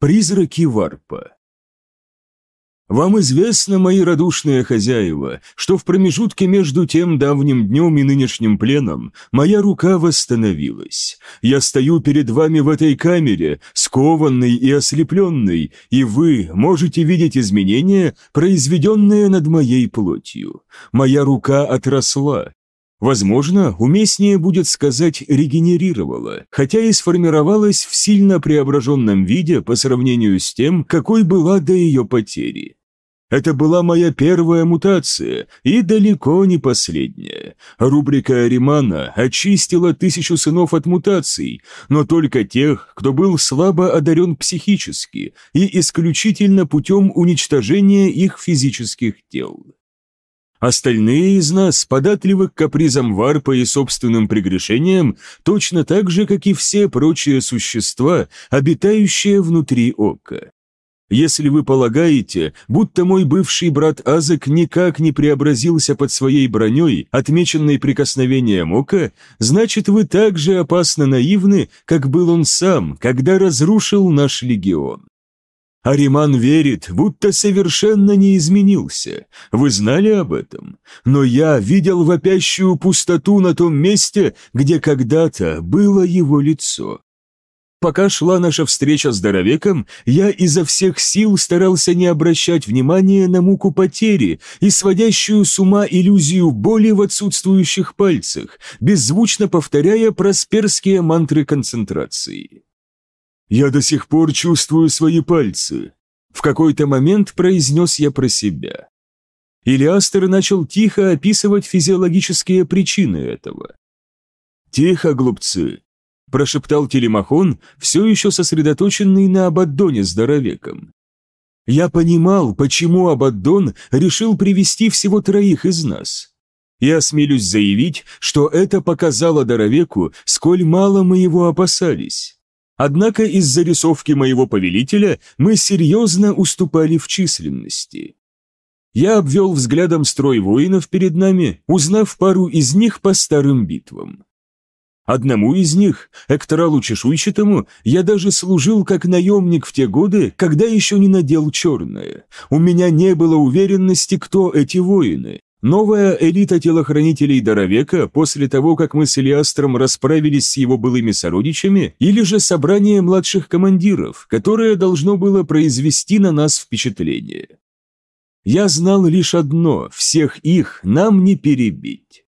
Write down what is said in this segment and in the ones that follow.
Призраки Варпа. Вам известно, мои радушные хозяева, что в промежутке между тем давним днем и нынешним пленом моя рука восстановилась. Я стою перед вами в этой камере, скованный и ослепленный, и вы можете видеть изменения, произведенные над моей плотью. Моя рука отросла, Возможно, уместнее будет сказать регенерировала, хотя и сформировалась в сильно преображенном виде по сравнению с тем, какой была до ее потери. Это была моя первая мутация и далеко не последняя. Рубрика Аримана очистила тысячу сынов от мутаций, но только тех, кто был слабо одарен психически и исключительно путем уничтожения их физических тел. Остальные из нас податливы к капризам варпа и собственным прегрешениям точно так же, как и все прочие существа, обитающие внутри ока. Если вы полагаете, будто мой бывший брат Азек никак не преобразился под своей броней, отмеченной прикосновением ока, значит вы так же опасно наивны, как был он сам, когда разрушил наш легион. Ариман верит, будто совершенно не изменился. Вы знали об этом? Но я видел вопящую пустоту на том месте, где когда-то было его лицо. Пока шла наша встреча с Доровеком, я изо всех сил старался не обращать внимания на муку потери и сводящую с ума иллюзию боли в отсутствующих пальцах, беззвучно повторяя просперские мантры концентрации. «Я до сих пор чувствую свои пальцы», — в какой-то момент произнес я про себя. Илиастер начал тихо описывать физиологические причины этого. «Тихо, глупцы», — прошептал Телемахон, все еще сосредоточенный на Абаддоне с Доровеком. «Я понимал, почему Абаддон решил привести всего троих из нас. И осмелюсь заявить, что это показало Доровеку, сколь мало мы его опасались». Однако из зарисовки моего повелителя мы серьезно уступали в численности. Я обвел взглядом строй воинов перед нами, узнав пару из них по старым битвам. Одному из них, Экторалу Чешуйчатому, я даже служил как наемник в те годы, когда еще не надел черное. У меня не было уверенности, кто эти воины, Новая элита телохранителей Доровека после того, как мы с Элиастром расправились с его былыми сородичами, или же собрание младших командиров, которое должно было произвести на нас впечатление. Я знал лишь одно – всех их нам не перебить.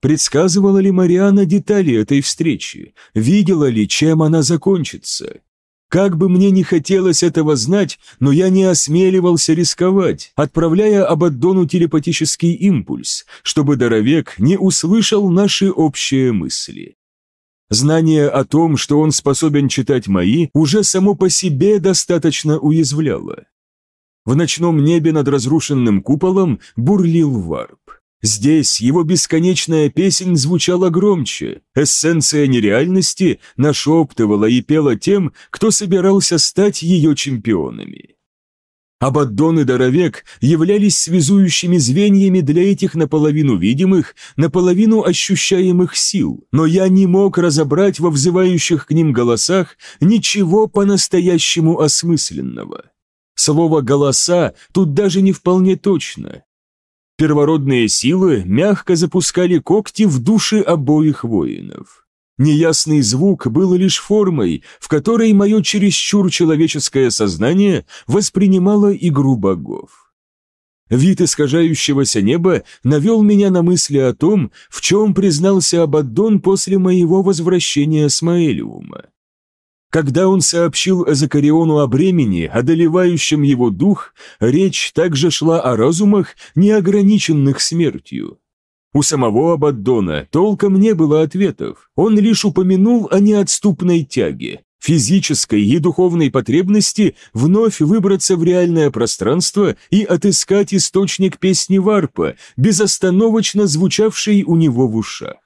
Предсказывала ли Мариана детали этой встречи? Видела ли, чем она закончится? Как бы мне не хотелось этого знать, но я не осмеливался рисковать, отправляя Абаддону телепатический импульс, чтобы Доровек не услышал наши общие мысли. Знание о том, что он способен читать мои, уже само по себе достаточно уязвляло. В ночном небе над разрушенным куполом бурлил варп. Здесь его бесконечная песнь звучала громче, эссенция нереальности нашептывала и пела тем, кто собирался стать ее чемпионами. Абаддон и Доровек являлись связующими звеньями для этих наполовину видимых, наполовину ощущаемых сил, но я не мог разобрать во взывающих к ним голосах ничего по-настоящему осмысленного. Слово «голоса» тут даже не вполне точно, Первородные силы мягко запускали когти в души обоих воинов. Неясный звук был лишь формой, в которой мое чересчур человеческое сознание воспринимало игру богов. Вид искажающегося неба навел меня на мысли о том, в чем признался Абаддон после моего возвращения с Маэлиума. Когда он сообщил Закариону о бремени, одолевающем его дух, речь также шла о разумах, неограниченных смертью. У самого Абаддона толком не было ответов, он лишь упомянул о неотступной тяге, физической и духовной потребности вновь выбраться в реальное пространство и отыскать источник песни Варпа, безостановочно звучавшей у него в ушах.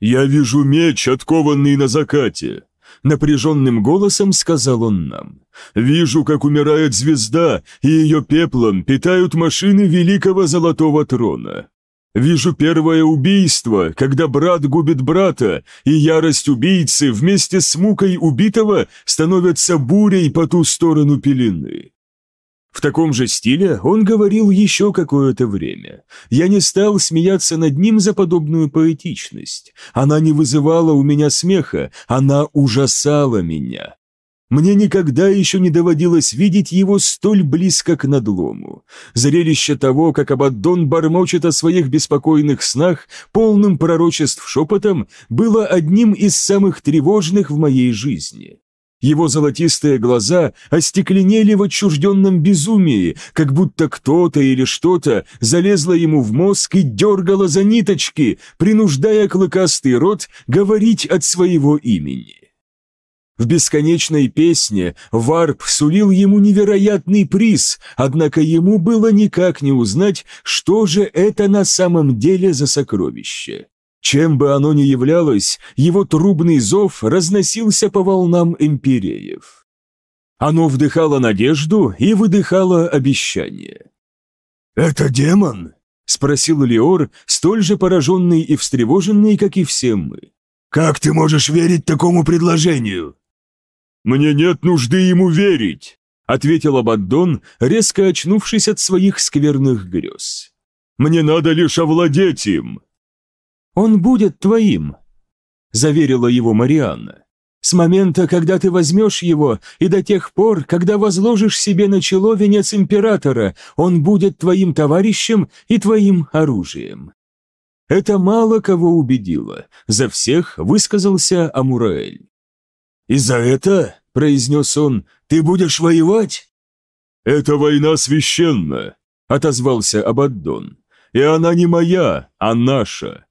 «Я вижу меч, откованный на закате», напряженным голосом сказал он нам. «Вижу, как умирает звезда, и ее пеплом питают машины великого золотого трона. Вижу первое убийство, когда брат губит брата, и ярость убийцы вместе с мукой убитого становятся бурей по ту сторону пелены. В таком же стиле он говорил еще какое-то время. Я не стал смеяться над ним за подобную поэтичность. Она не вызывала у меня смеха, она ужасала меня. Мне никогда еще не доводилось видеть его столь близко к надлому. Зрелище того, как Абаддон бормочет о своих беспокойных снах, полным пророчеств шепотом, было одним из самых тревожных в моей жизни. Его золотистые глаза остекленели в отчужденном безумии, как будто кто-то или что-то залезло ему в мозг и дергало за ниточки, принуждая клыкастый рот говорить от своего имени. В бесконечной песне Варп сулил ему невероятный приз, однако ему было никак не узнать, что же это на самом деле за сокровище. Чем бы оно ни являлось, его трубный зов разносился по волнам империев. Оно вдыхало надежду и выдыхало обещание. «Это демон?» — спросил Леор, столь же пораженный и встревоженный, как и все мы. «Как ты можешь верить такому предложению?» «Мне нет нужды ему верить», — ответил Абаддон, резко очнувшись от своих скверных грез. «Мне надо лишь овладеть им». «Он будет твоим», — заверила его Марианна. «С момента, когда ты возьмешь его, и до тех пор, когда возложишь себе на чело венец императора, он будет твоим товарищем и твоим оружием». Это мало кого убедило. За всех высказался Амураэль. «И за это, — произнес он, — ты будешь воевать?» «Эта война священна», — отозвался Абаддон. «И она не моя, а наша.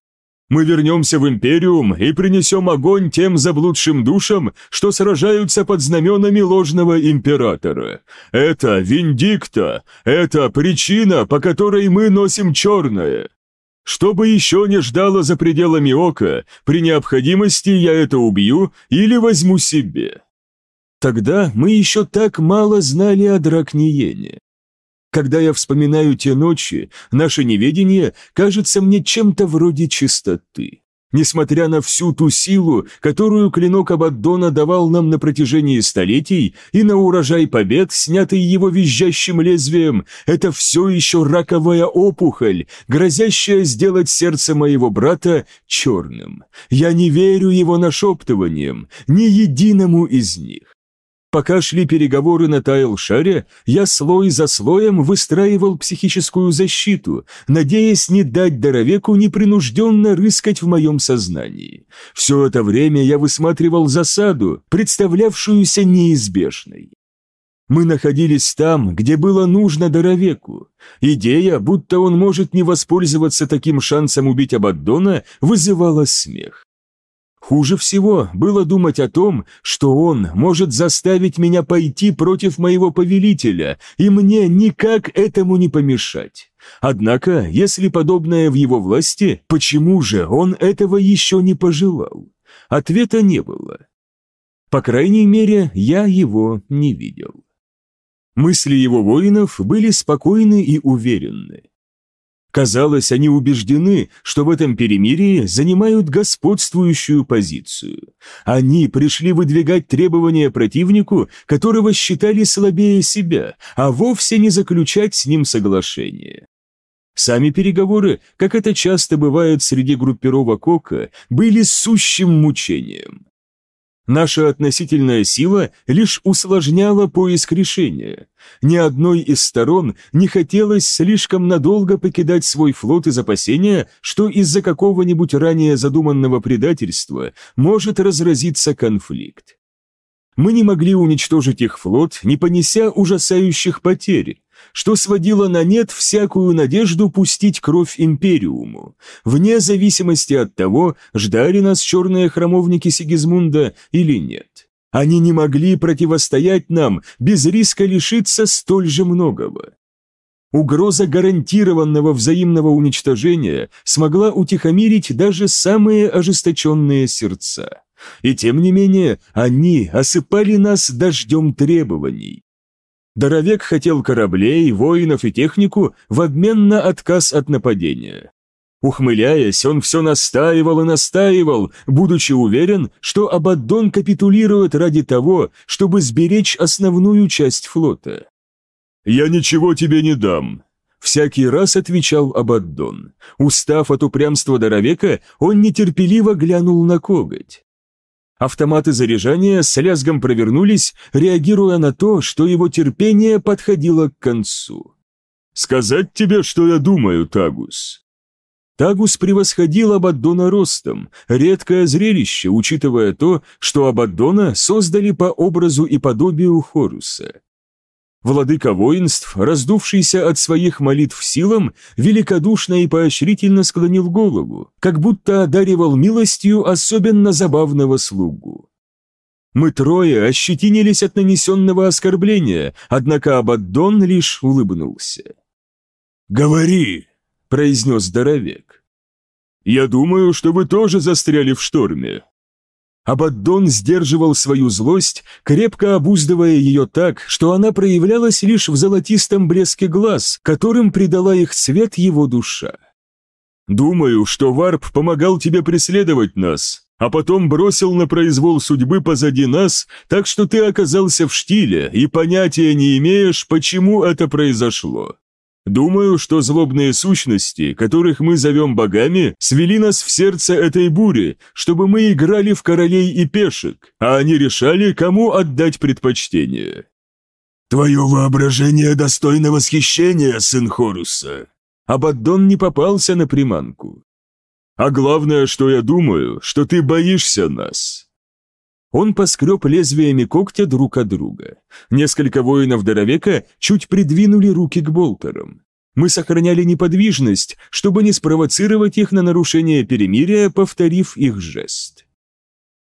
Мы вернемся в Империум и принесем огонь тем заблудшим душам, что сражаются под знаменами ложного императора. Это Виндикта, это причина, по которой мы носим черное. Что бы еще не ждало за пределами ока, при необходимости я это убью или возьму себе. Тогда мы еще так мало знали о Дракниене. Когда я вспоминаю те ночи, наше неведение кажется мне чем-то вроде чистоты. Несмотря на всю ту силу, которую клинок Абаддона давал нам на протяжении столетий, и на урожай побед, снятый его визжащим лезвием, это все еще раковая опухоль, грозящая сделать сердце моего брата черным. Я не верю его нашептываниям, ни единому из них. Пока шли переговоры на Тайл-шаре, я слой за слоем выстраивал психическую защиту, надеясь не дать Доровеку непринужденно рыскать в моем сознании. Все это время я высматривал засаду, представлявшуюся неизбежной. Мы находились там, где было нужно Доровеку. Идея, будто он может не воспользоваться таким шансом убить Абаддона, вызывала смех. Хуже всего было думать о том, что он может заставить меня пойти против моего повелителя, и мне никак этому не помешать. Однако, если подобное в его власти, почему же он этого еще не пожелал? Ответа не было. По крайней мере, я его не видел. Мысли его воинов были спокойны и уверенны. Казалось, они убеждены, что в этом перемирии занимают господствующую позицию. Они пришли выдвигать требования противнику, которого считали слабее себя, а вовсе не заключать с ним соглашение. Сами переговоры, как это часто бывает среди группировок ОКа, были сущим мучением. Наша относительная сила лишь усложняла поиск решения. Ни одной из сторон не хотелось слишком надолго покидать свой флот из опасения, что из-за какого-нибудь ранее задуманного предательства может разразиться конфликт. Мы не могли уничтожить их флот, не понеся ужасающих потерь, что сводило на нет всякую надежду пустить кровь Империуму, вне зависимости от того, ждали нас черные храмовники Сигизмунда или нет. Они не могли противостоять нам без риска лишиться столь же многого. Угроза гарантированного взаимного уничтожения смогла утихомирить даже самые ожесточенные сердца. И тем не менее, они осыпали нас дождем требований. Доровек хотел кораблей, воинов и технику в обмен на отказ от нападения. Ухмыляясь, он все настаивал и настаивал, будучи уверен, что Абаддон капитулирует ради того, чтобы сберечь основную часть флота. «Я ничего тебе не дам», — всякий раз отвечал Абаддон. Устав от упрямства Доровека, он нетерпеливо глянул на коготь. Автоматы заряжания с лязгом провернулись, реагируя на то, что его терпение подходило к концу. «Сказать тебе, что я думаю, Тагус?» Тагус превосходил Абаддона ростом, редкое зрелище, учитывая то, что Абаддона создали по образу и подобию Хоруса. Владыка воинств, раздувшийся от своих молитв силам, великодушно и поощрительно склонил голову, как будто одаривал милостью особенно забавного слугу. Мы трое ощетинились от нанесенного оскорбления, однако Абаддон лишь улыбнулся. «Говори!» – произнес здоровек. «Я думаю, что вы тоже застряли в шторме». Абаддон сдерживал свою злость, крепко обуздывая ее так, что она проявлялась лишь в золотистом блеске глаз, которым придала их цвет его душа. «Думаю, что Варп помогал тебе преследовать нас, а потом бросил на произвол судьбы позади нас, так что ты оказался в штиле и понятия не имеешь, почему это произошло. Думаю, что злобные сущности, которых мы зовем богами, свели нас в сердце этой бури, чтобы мы играли в королей и пешек, а они решали, кому отдать предпочтение. Твое воображение достойно восхищения, сын Хоруса. Абаддон не попался на приманку. А главное, что я думаю, что ты боишься нас. Он поскреб лезвиями когтя друг от друга. Несколько воинов Доровека чуть придвинули руки к болтерам. Мы сохраняли неподвижность, чтобы не спровоцировать их на нарушение перемирия, повторив их жест.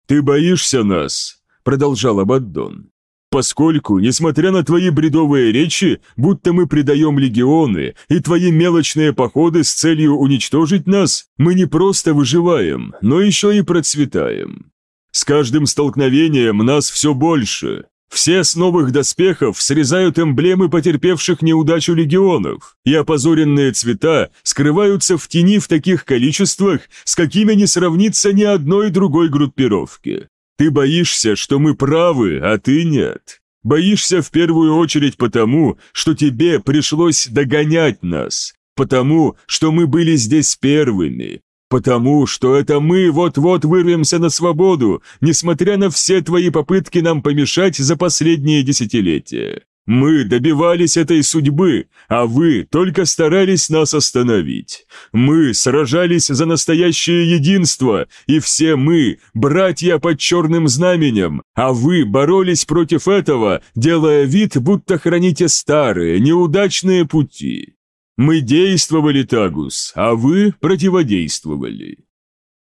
«Ты боишься нас», — продолжал Абаддон. «Поскольку, несмотря на твои бредовые речи, будто мы предаем легионы, и твои мелочные походы с целью уничтожить нас, мы не просто выживаем, но еще и процветаем. С каждым столкновением нас все больше. Все с новых доспехов срезают эмблемы потерпевших неудачу легионов, и опозоренные цвета скрываются в тени в таких количествах, с какими не сравнится ни одной другой группировки. Ты боишься, что мы правы, а ты нет. Боишься в первую очередь потому, что тебе пришлось догонять нас, потому, что мы были здесь первыми, Потому что это мы вот-вот вырвемся на свободу, несмотря на все твои попытки нам помешать за последние десятилетия. Мы добивались этой судьбы, а вы только старались нас остановить. Мы сражались за настоящее единство, и все мы – братья под черным знаменем, а вы боролись против этого, делая вид, будто храните старые, неудачные пути. Мы действовали, Тагус, а вы противодействовали».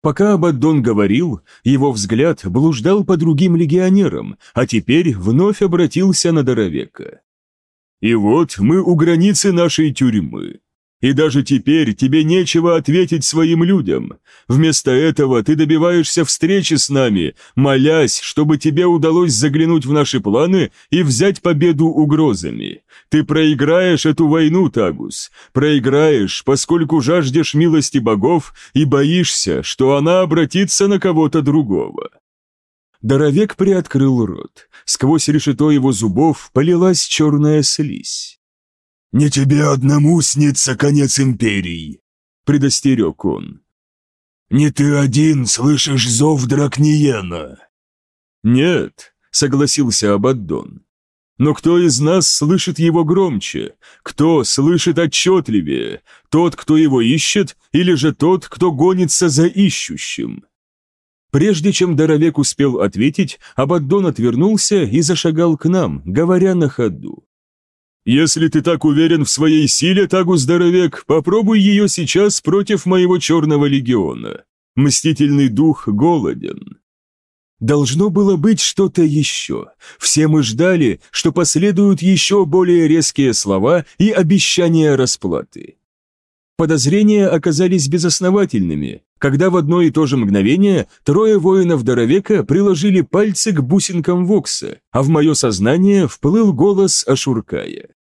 Пока Абаддон говорил, его взгляд блуждал по другим легионерам, а теперь вновь обратился на Доровека. «И вот мы у границы нашей тюрьмы. И даже теперь тебе нечего ответить своим людям. Вместо этого ты добиваешься встречи с нами, молясь, чтобы тебе удалось заглянуть в наши планы и взять победу угрозами. Ты проиграешь эту войну, Тагус. Проиграешь, поскольку жаждешь милости богов и боишься, что она обратится на кого-то другого. Доровек приоткрыл рот. Сквозь решето его зубов полилась черная слизь. «Не тебе одному снится конец империи», — предостерег он. «Не ты один слышишь зов Дракниена». «Нет», — согласился Абаддон. «Но кто из нас слышит его громче? Кто слышит отчетливее? Тот, кто его ищет, или же тот, кто гонится за ищущим?» Прежде чем Доровек успел ответить, Абаддон отвернулся и зашагал к нам, говоря на ходу. Если ты так уверен в своей силе, Тагу Здоровек, попробуй ее сейчас против моего черного легиона. Мстительный дух голоден. Должно было быть что-то еще. Все мы ждали, что последуют еще более резкие слова и обещания расплаты. Подозрения оказались безосновательными, когда в одно и то же мгновение трое воинов Доровека приложили пальцы к бусинкам Вокса, а в мое сознание вплыл голос Ашуркая.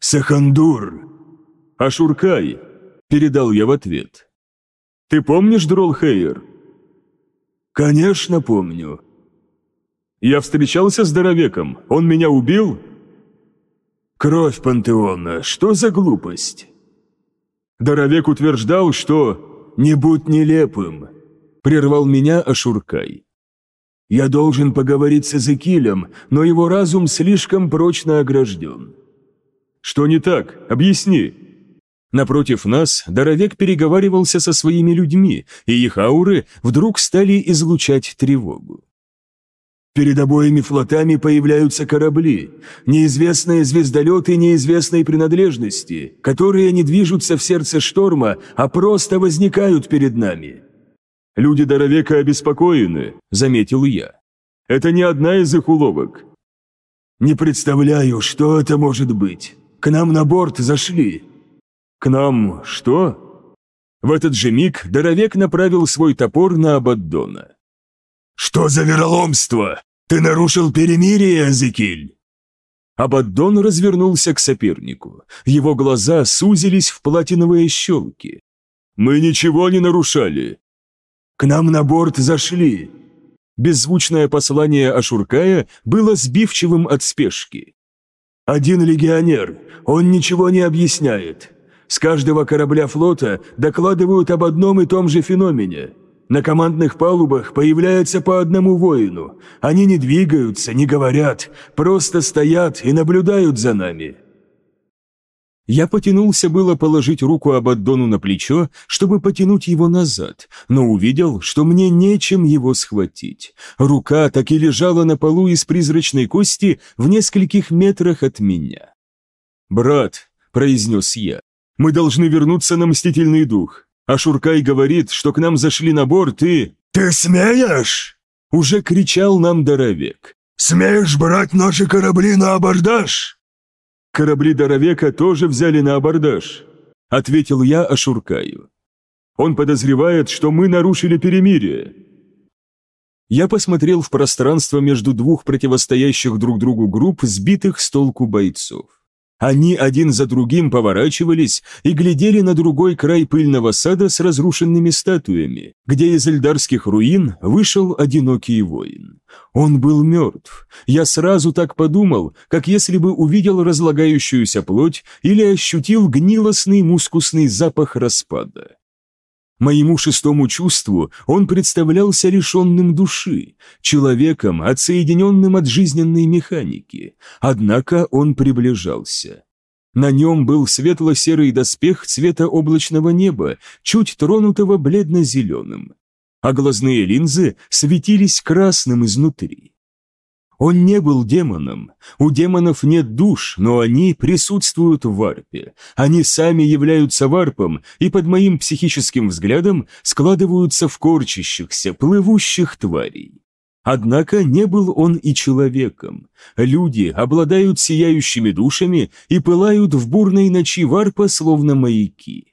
«Сахандур!» «Ашуркай!» – передал я в ответ. Ты помнишь Дролхейер?» «Конечно помню». «Я встречался с Доровеком. Он меня убил?» «Кровь пантеона. Что за глупость?» Доровек утверждал, что... «Не будь нелепым», — прервал меня Ашуркай. «Я должен поговорить с Эзекилем, но его разум слишком прочно огражден». «Что не так? Объясни». Напротив нас Доровек переговаривался со своими людьми, и их ауры вдруг стали излучать тревогу. Перед обоими флотами появляются корабли, неизвестные звездолеты неизвестной принадлежности, которые не движутся в сердце шторма, а просто возникают перед нами. «Люди Доровека обеспокоены», — заметил я. «Это не одна из их уловок». «Не представляю, что это может быть. К нам на борт зашли». «К нам что?» В этот же миг Доровек направил свой топор на Абаддона. «Что за вероломство? «Ты нарушил перемирие, Эзекиль!» Абаддон развернулся к сопернику. Его глаза сузились в платиновые щелки. «Мы ничего не нарушали!» «К нам на борт зашли!» Беззвучное послание Ашуркая было сбивчивым от спешки. «Один легионер, он ничего не объясняет. С каждого корабля флота докладывают об одном и том же феномене. На командных палубах появляется по одному воину. Они не двигаются, не говорят, просто стоят и наблюдают за нами». Я потянулся было положить руку Абаддону на плечо, чтобы потянуть его назад, но увидел, что мне нечем его схватить. Рука так и лежала на полу из призрачной кости в нескольких метрах от меня. «Брат», — произнес я, — «мы должны вернуться на Мстительный Дух. А Шуркай говорит, что к нам зашли на борт и...» «Ты смеешь?» Уже кричал нам Доровек. «Смеешь брать наши корабли на абордаж?» «Корабли Доровека тоже взяли на абордаж», — ответил я Ашуркаю. «Он подозревает, что мы нарушили перемирие». Я посмотрел в пространство между двух противостоящих друг другу групп, сбитых с толку бойцов. Они один за другим поворачивались и глядели на другой край пыльного сада с разрушенными статуями, где из эльдарских руин вышел одинокий воин. Он был мертв. Я сразу так подумал, как если бы увидел разлагающуюся плоть или ощутил гнилостный мускусный запах распада. Моему шестому чувству он представлялся лишенным души, человеком, отсоединенным от жизненной механики, однако он приближался. На нем был светло-серый доспех цвета облачного неба, чуть тронутого бледно-зеленым, а глазные линзы светились красным изнутри. Он не был демоном. У демонов нет душ, но они присутствуют в варпе. Они сами являются варпом и под моим психическим взглядом складываются в корчащихся, плывущих тварей. Однако не был он и человеком. Люди обладают сияющими душами и пылают в бурной ночи варпа, словно маяки.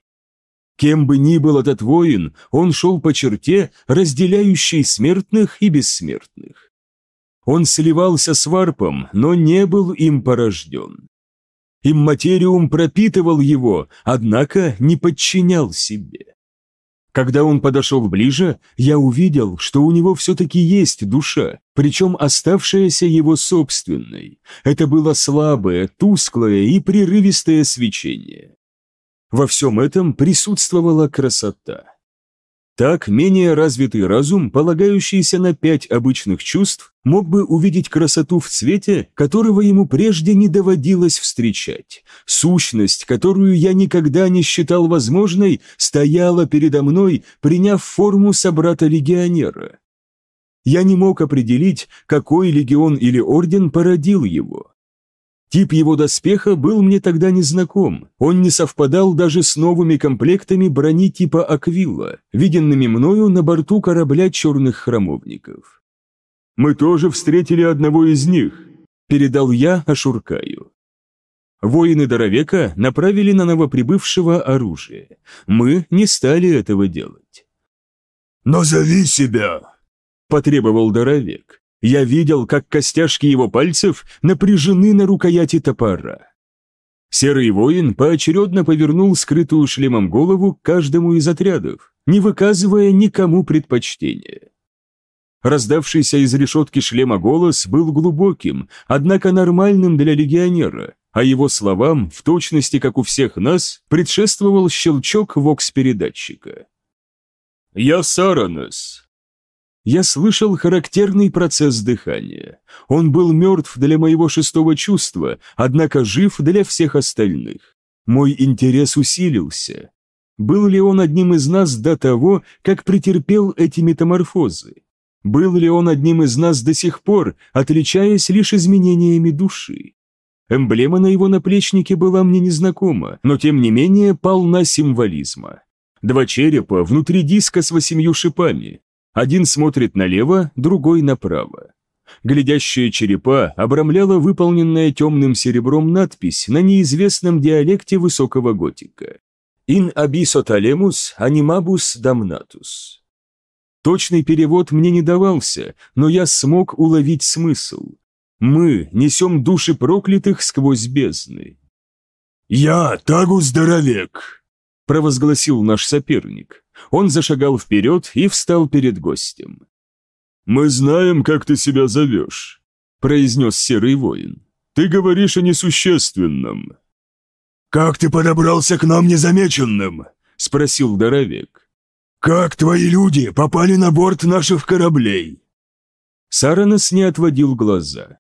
Кем бы ни был этот воин, он шел по черте, разделяющей смертных и бессмертных. Он сливался с варпом, но не был им порожден. Имматериум пропитывал его, однако не подчинял себе. Когда он подошел ближе, я увидел, что у него все-таки есть душа, причем оставшаяся его собственной. Это было слабое, тусклое и прерывистое свечение. Во всем этом присутствовала красота. Так, менее развитый разум, полагающийся на пять обычных чувств, мог бы увидеть красоту в цвете, которого ему прежде не доводилось встречать. Сущность, которую я никогда не считал возможной, стояла передо мной, приняв форму собрата-легионера. Я не мог определить, какой легион или орден породил его. Тип его доспеха был мне тогда незнаком, он не совпадал даже с новыми комплектами брони типа Аквилла, виденными мною на борту корабля черных храмовников. «Мы тоже встретили одного из них», — передал я Ашуркаю. Воины Доровека направили на новоприбывшего оружие. Мы не стали этого делать. «Назови себя!» — потребовал Доровек. Я видел, как костяшки его пальцев напряжены на рукояти топора. Серый воин поочередно повернул скрытую шлемом голову каждому из отрядов. не выказывая никому предпочтения. Раздавшийся из решетки шлема голос был глубоким, однако нормальным для легионера, а его словам, в точности как у всех нас, предшествовал щелчок вокс-передатчика. «Я Саранос». Я слышал характерный процесс дыхания. Он был мертв для моего шестого чувства, однако жив для всех остальных. Мой интерес усилился. Был ли он одним из нас до того, как претерпел эти метаморфозы? Был ли он одним из нас до сих пор, отличаясь лишь изменениями души? Эмблема на его наплечнике была мне незнакома, но тем не менее полна символизма. Два черепа внутри диска с восемью шипами. Один смотрит налево, другой направо. Глядящие черепа обрамляла выполненная темным серебром надпись на неизвестном диалекте высокого готика. «In abysso talemus animabus damnatus». Точный перевод мне не давался, но я смог уловить смысл. Мы несем души проклятых сквозь бездны. «Я Тагу-здоровек», — провозгласил наш соперник. Он зашагал вперед и встал перед гостем. «Мы знаем, как ты себя зовешь», — произнес серый воин. «Ты говоришь о несущественном». «Как ты подобрался к нам незамеченным?» — спросил Доровек. «Как твои люди попали на борт наших кораблей?» Саранос не отводил глаза.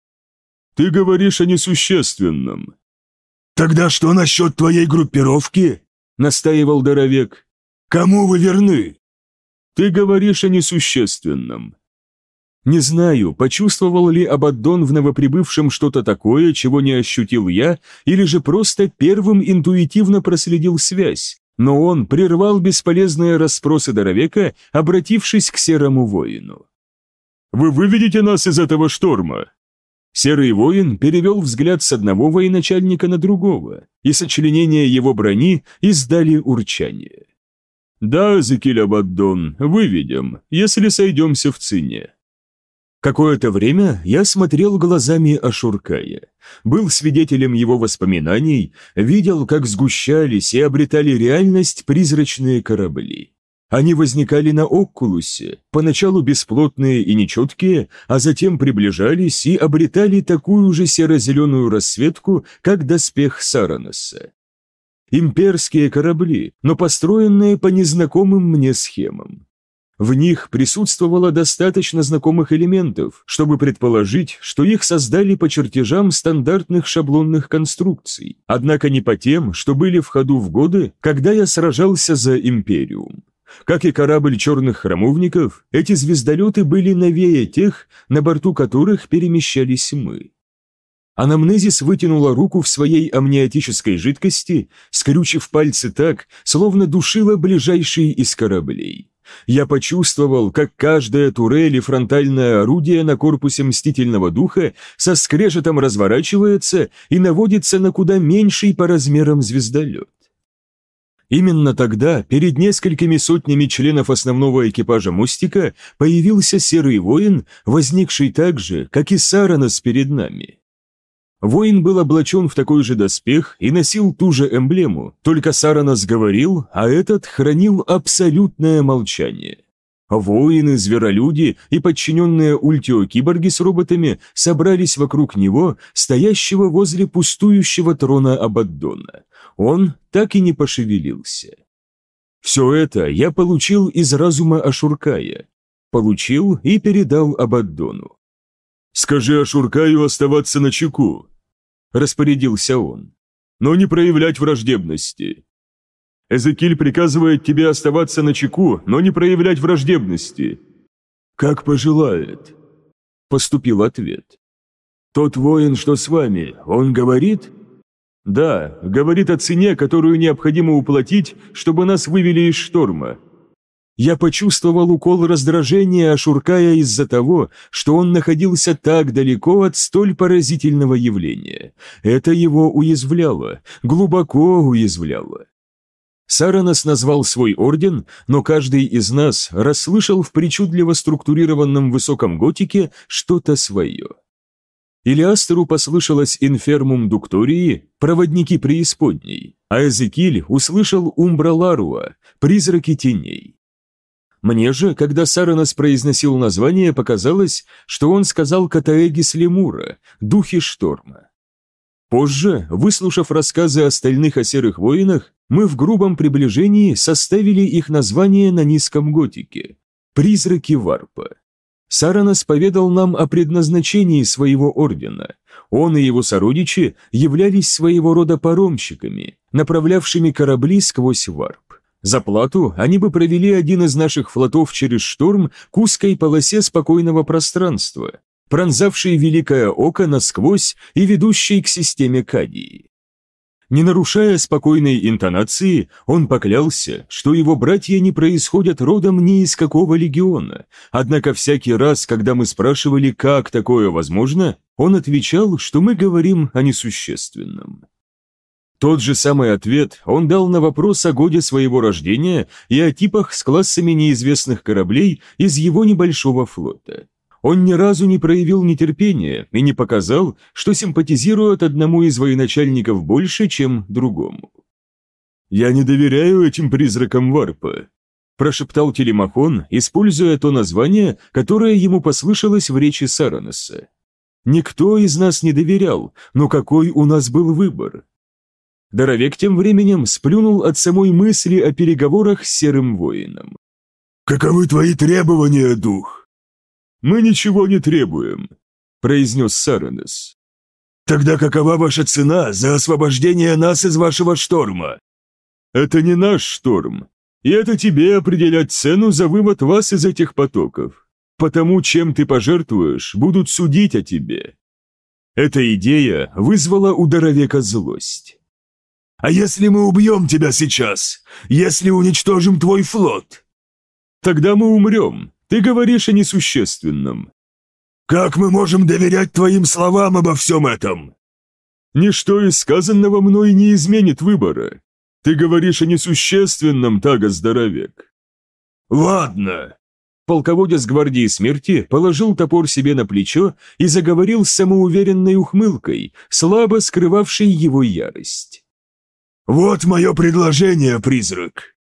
«Ты говоришь о несущественном». «Тогда что насчет твоей группировки?» — настаивал Доровек. «Кому вы верны?» «Ты говоришь о несущественном». Не знаю, почувствовал ли Абаддон в новоприбывшем что-то такое, чего не ощутил я, или же просто первым интуитивно проследил связь, но он прервал бесполезные расспросы Доровека, обратившись к серому воину. «Вы выведете нас из этого шторма?» Серый воин перевел взгляд с одного военачальника на другого, и сочленения его брони издали урчание. «Да, Зекиль Абаддон, выведем, если сойдемся в цене». Какое-то время я смотрел глазами Ашуркая, был свидетелем его воспоминаний, видел, как сгущались и обретали реальность призрачные корабли. Они возникали на Оккулусе, поначалу бесплотные и нечеткие, а затем приближались и обретали такую же серо-зеленую расцветку, как доспех Сараноса. Имперские корабли, но построенные по незнакомым мне схемам. В них присутствовало достаточно знакомых элементов, чтобы предположить, что их создали по чертежам стандартных шаблонных конструкций, однако не по тем, что были в ходу в годы, когда я сражался за Империум. Как и корабль черных храмовников, эти звездолеты были новее тех, на борту которых перемещались мы. Анамнезис вытянула руку в своей амниотической жидкости, скрючив пальцы так, словно душила ближайший из кораблей. Я почувствовал, как каждая турель и фронтальное орудие на корпусе Мстительного Духа со скрежетом разворачивается и наводится на куда меньший по размерам звездолет. Именно тогда перед несколькими сотнями членов основного экипажа Мустика появился серый воин, возникший так же, как и Саранос перед нами. Воин был облачен в такой же доспех и носил ту же эмблему, только Саранос говорил, а этот хранил абсолютное молчание. Воины, зверолюди и подчиненные ультио-киборги с роботами собрались вокруг него, стоящего возле пустующего трона Абаддона. Он так и не пошевелился. Все это я получил из разума Ашуркая. Получил и передал Абаддону. «Скажи Ашуркаю оставаться на чеку», — распорядился он, — «но не проявлять враждебности. Эзекиль приказывает тебе оставаться на чеку, но не проявлять враждебности». «Как пожелает», — поступил ответ. «Тот воин, что с вами, он говорит?» «Да, говорит о цене, которую необходимо уплатить, чтобы нас вывели из шторма. Я почувствовал укол раздражения, ошуркая из-за того, что он находился так далеко от столь поразительного явления. Это его уязвляло, глубоко уязвляло. Саранос назвал свой орден, но каждый из нас расслышал в причудливо структурированном высоком готике что-то свое. Илиастеру послышалось «инфермум дуктории» – проводники преисподней, а Эзекиль услышал «умбра ларуа» – призраки теней. Мне же, когда Саранос произносил название, показалось, что он сказал Катаэгис Лемура, духи шторма. Позже, выслушав рассказы остальных о серых воинах, мы в грубом приближении составили их название на низком готике – «Призраки Варпа». Саранос поведал нам о предназначении своего ордена. Он и его сородичи являлись своего рода паромщиками, направлявшими корабли сквозь Варп. За плату они бы провели один из наших флотов через шторм к узкой полосе спокойного пространства, пронзавшей Великое Око насквозь и ведущей к системе Кадии. Не нарушая спокойной интонации, он поклялся, что его братья не происходят родом ни из какого легиона, однако всякий раз, когда мы спрашивали, как такое возможно, он отвечал, что мы говорим о несущественном. Тот же самый ответ он дал на вопрос о годе своего рождения и о типах с классами неизвестных кораблей из его небольшого флота. Он ни разу не проявил нетерпения и не показал, что симпатизирует одному из военачальников больше, чем другому. «Я не доверяю этим призракам Варпа», – прошептал Телемахон, используя то название, которое ему послышалось в речи Сараноса. «Никто из нас не доверял, но какой у нас был выбор?» Доровек тем временем сплюнул от самой мысли о переговорах с Серым Воином. «Каковы твои требования, дух?» «Мы ничего не требуем», — произнес Саранес. «Тогда какова ваша цена за освобождение нас из вашего шторма?» «Это не наш шторм, и это тебе определять цену за вывод вас из этих потоков. Потому, чем ты пожертвуешь, будут судить о тебе». Эта идея вызвала у Доровека злость. «А если мы убьем тебя сейчас? Если уничтожим твой флот?» «Тогда мы умрем, ты говоришь о несущественном. Как мы можем доверять твоим словам обо всем этом? Ничто из сказанного мной не изменит выбора. Ты говоришь о несущественном, Тага Здоровек. Ладно. Полководец гвардии смерти положил топор себе на плечо и заговорил с самоуверенной ухмылкой, слабо скрывавшей его ярость. «Вот мое предложение, призрак!»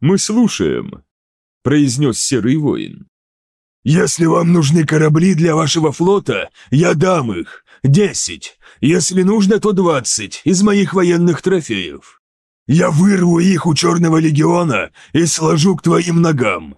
«Мы слушаем», произнес серый воин. «Если вам нужны корабли для вашего флота, я дам их. Десять. Если нужно, то двадцать из моих военных трофеев. Я вырву их у Черного Легиона и сложу к твоим ногам.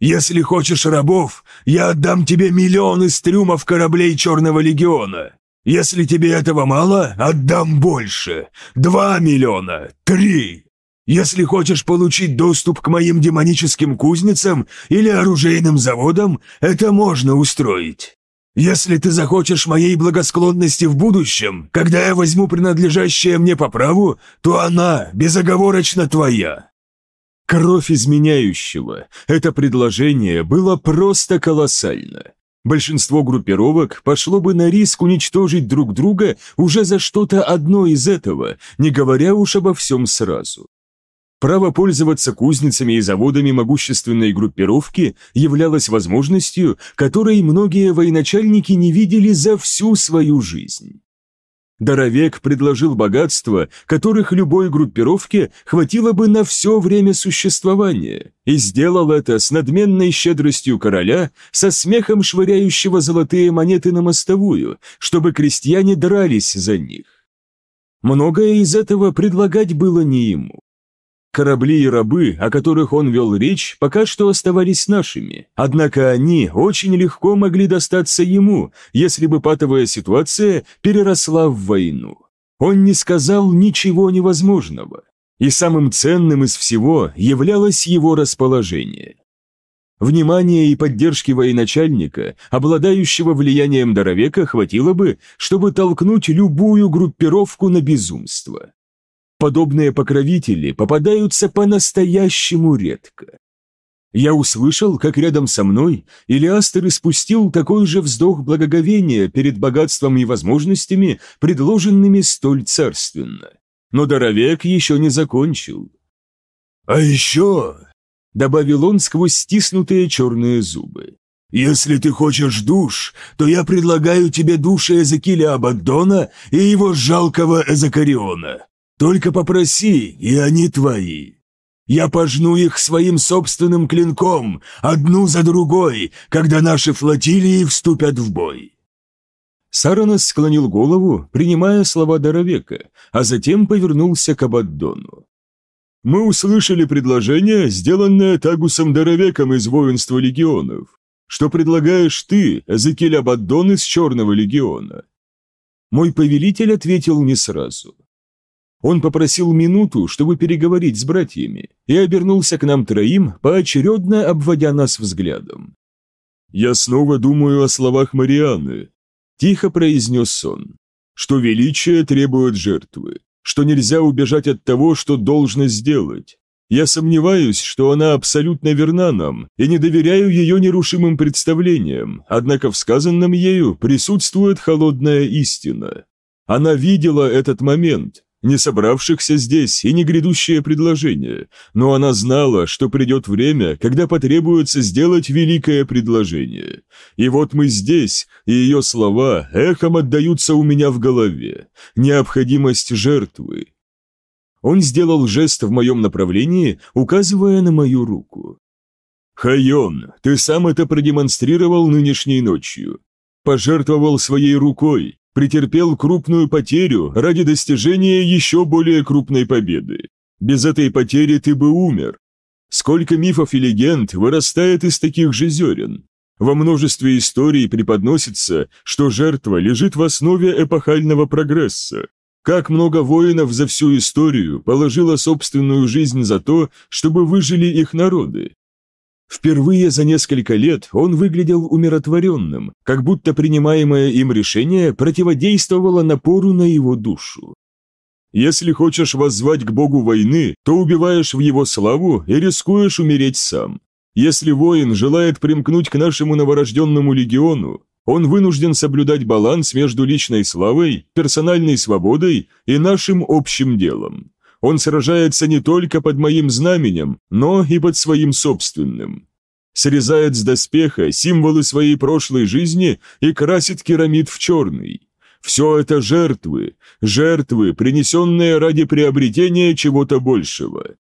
Если хочешь рабов, я отдам тебе миллион из трюмов кораблей Черного Легиона. Если тебе этого мало, отдам больше. Два миллиона, три. Если хочешь получить доступ к моим демоническим кузницам или оружейным заводам, это можно устроить. Если ты захочешь моей благосклонности в будущем, когда я возьму принадлежащее мне по праву, то она безоговорочно твоя». Кровь изменяющего. Это предложение было просто колоссально. Большинство группировок пошло бы на риск уничтожить друг друга уже за что-то одно из этого, не говоря уж обо всем сразу. Право пользоваться кузницами и заводами могущественной группировки являлось возможностью, которой многие военачальники не видели за всю свою жизнь. Доровек предложил богатства, которых любой группировке хватило бы на все время существования, и сделал это с надменной щедростью короля, со смехом швыряющего золотые монеты на мостовую, чтобы крестьяне дрались за них. Многое из этого предлагать было не ему. Корабли и рабы, о которых он вел речь, пока что оставались нашими, однако они очень легко могли достаться ему, если бы патовая ситуация переросла в войну. Он не сказал ничего невозможного, и самым ценным из всего являлось его расположение. Внимания и поддержки военачальника, обладающего влиянием Доровека, хватило бы, чтобы толкнуть любую группировку на безумство. Подобные покровители попадаются по-настоящему редко. Я услышал, как рядом со мной Илиастер испустил такой же вздох благоговения перед богатством и возможностями, предложенными столь царственно. Но Доровек еще не закончил. «А еще», — добавил он сквозь стиснутые черные зубы, «если ты хочешь душ, то я предлагаю тебе души Эзекиля Абаддона и его жалкого Эзакариона. Только попроси, и они твои. Я пожну их своим собственным клинком, одну за другой, когда наши флотилии вступят в бой». Саранос склонил голову, принимая слова Доровека, а затем повернулся к Абаддону. «Мы услышали предложение, сделанное Тагусом Доровеком из воинства легионов. Что предлагаешь ты, Эзекиль Абаддон из Черного легиона?» Мой повелитель ответил не сразу. Он попросил минуту, чтобы переговорить с братьями, и обернулся к нам троим, поочередно обводя нас взглядом. «Я снова думаю о словах Марианы», – тихо произнес он, – «что величие требует жертвы, что нельзя убежать от того, что должно сделать. Я сомневаюсь, что она абсолютно верна нам, и не доверяю ее нерушимым представлениям, однако в сказанном ею присутствует холодная истина. Она видела этот момент, не собравшихся здесь и не грядущее предложение, но она знала, что придет время, когда потребуется сделать великое предложение. И вот мы здесь, и ее слова эхом отдаются у меня в голове. Необходимость жертвы. Он сделал жест в моем направлении, указывая на мою руку. «Хайон, ты сам это продемонстрировал нынешней ночью. Пожертвовал своей рукой, претерпел крупную потерю ради достижения еще более крупной победы. Без этой потери ты бы умер. Сколько мифов и легенд вырастает из таких же зерен. Во множестве историй преподносится, что жертва лежит в основе эпохального прогресса. Как много воинов за всю историю положило собственную жизнь за то, чтобы выжили их народы. Впервые за несколько лет он выглядел умиротворенным, как будто принимаемое им решение противодействовало напору на его душу. Если хочешь воззвать к богу войны, то убиваешь в его славу и рискуешь умереть сам. Если воин желает примкнуть к нашему новорожденному легиону, он вынужден соблюдать баланс между личной славой, персональной свободой и нашим общим делом. Он сражается не только под моим знаменем, но и под своим собственным. Срезает с доспеха символы своей прошлой жизни и красит керамид в черный. Все это жертвы, жертвы, принесенные ради приобретения чего-то большего.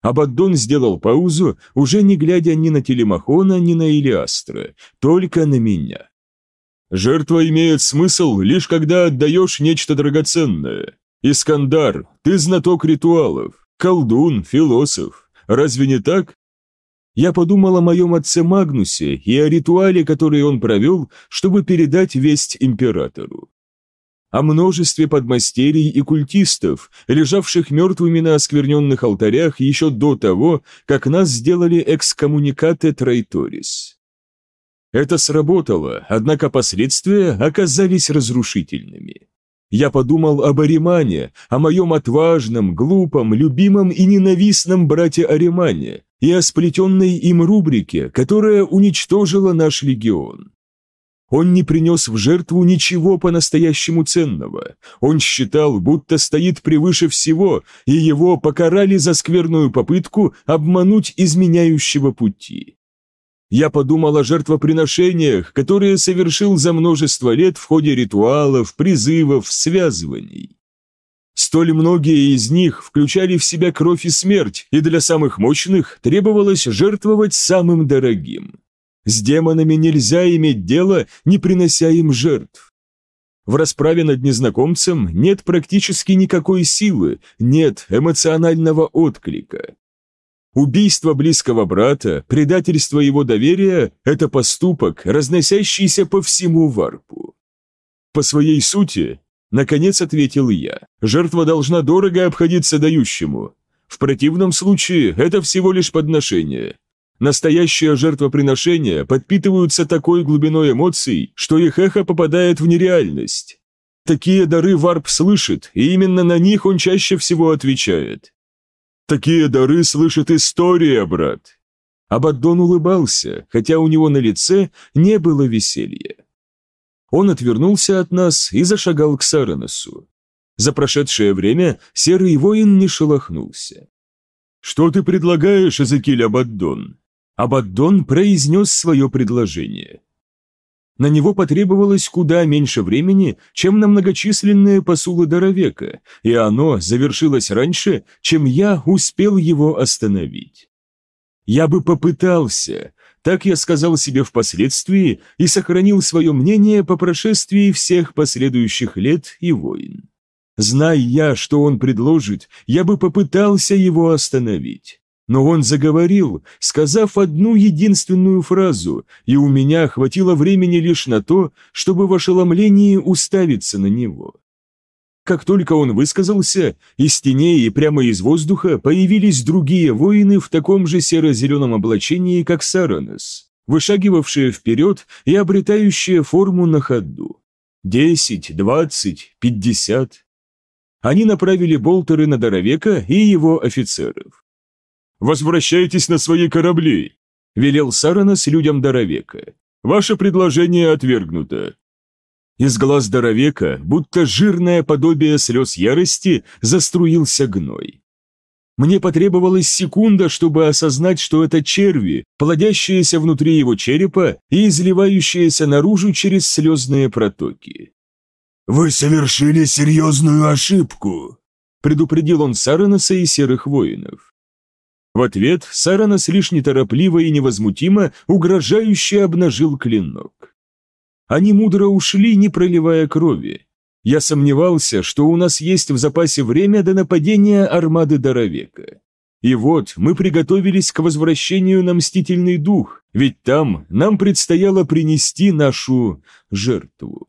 Абаддон сделал паузу, уже не глядя ни на Телемахона, ни на Илиастра, только на меня. Жертва имеет смысл лишь когда отдаешь нечто драгоценное. Искандар, ты знаток ритуалов, колдун, философ. Разве не так? Я подумал о моем отце Магнусе и о ритуале, который он провел, чтобы передать весть императору. О множестве подмастерий и культистов, лежавших мертвыми на оскверненных алтарях еще до того, как нас сделали экскоммуникаты Трайторис. Это сработало, однако последствия оказались разрушительными. Я подумал об Аримане, о моем отважном, глупом, любимом и ненавистном брате Аримане и о сплетенной им рубрике, которая уничтожила наш легион. Он не принес в жертву ничего по-настоящему ценного. Он считал, будто стоит превыше всего, и его покарали за скверную попытку обмануть изменяющего пути. Я подумал о жертвоприношениях, которые совершил за множество лет в ходе ритуалов, призывов, связываний. Столь многие из них включали в себя кровь и смерть, и для самых мощных требовалось жертвовать самым дорогим. С демонами нельзя иметь дело, не принося им жертв. В расправе над незнакомцем нет практически никакой силы, нет эмоционального отклика. Убийство близкого брата, предательство его доверия – это поступок, разносящийся по всему варпу. По своей сути, наконец ответил я, жертва должна дорого обходиться дающему. В противном случае это всего лишь подношение. Настоящее жертвоприношения подпитываются такой глубиной эмоций, что их эхо попадает в нереальность. Такие дары варп слышит, и именно на них он чаще всего отвечает. Такие дары слышит история, брат. Абаддон улыбался, хотя у него на лице не было веселья. Он отвернулся от нас и зашагал к Сараносу. За прошедшее время серый воин не шелохнулся. «Что ты предлагаешь, Эзекиль Абаддон?» Абаддон произнес свое предложение. На него потребовалось куда меньше времени, чем на многочисленные посулы Доровека, и оно завершилось раньше, чем я успел его остановить. Я бы попытался, так я сказал себе впоследствии и сохранил свое мнение по прошествии всех последующих лет и войн. Зная я, что он предложит, я бы попытался его остановить. Но он заговорил, сказав одну единственную фразу, и у меня хватило времени лишь на то, чтобы в ошеломлении уставиться на него. Как только он высказался, из теней и прямо из воздуха появились другие воины в таком же серо-зеленом облачении, как Саранос, вышагивавшие вперед и обретающие форму на ходу. Десять, двадцать, пятьдесят. Они направили болтеры на Доровека и его офицеров. «Возвращайтесь на свои корабли», – велел Саранос людям Доровека. «Ваше предложение отвергнуто». Из глаз Доровека, будто жирное подобие слез ярости, заструился гной. Мне потребовалась секунда, чтобы осознать, что это черви, плодящиеся внутри его черепа и изливающиеся наружу через слезные протоки. «Вы совершили серьезную ошибку», – предупредил он Сараноса и серых воинов. В ответ Саранос лишь неторопливо и невозмутимо угрожающе обнажил клинок. Они мудро ушли, не проливая крови. Я сомневался, что у нас есть в запасе время до нападения армады Доровека. И вот мы приготовились к возвращению на Мстительный Дух, ведь там нам предстояло принести нашу жертву.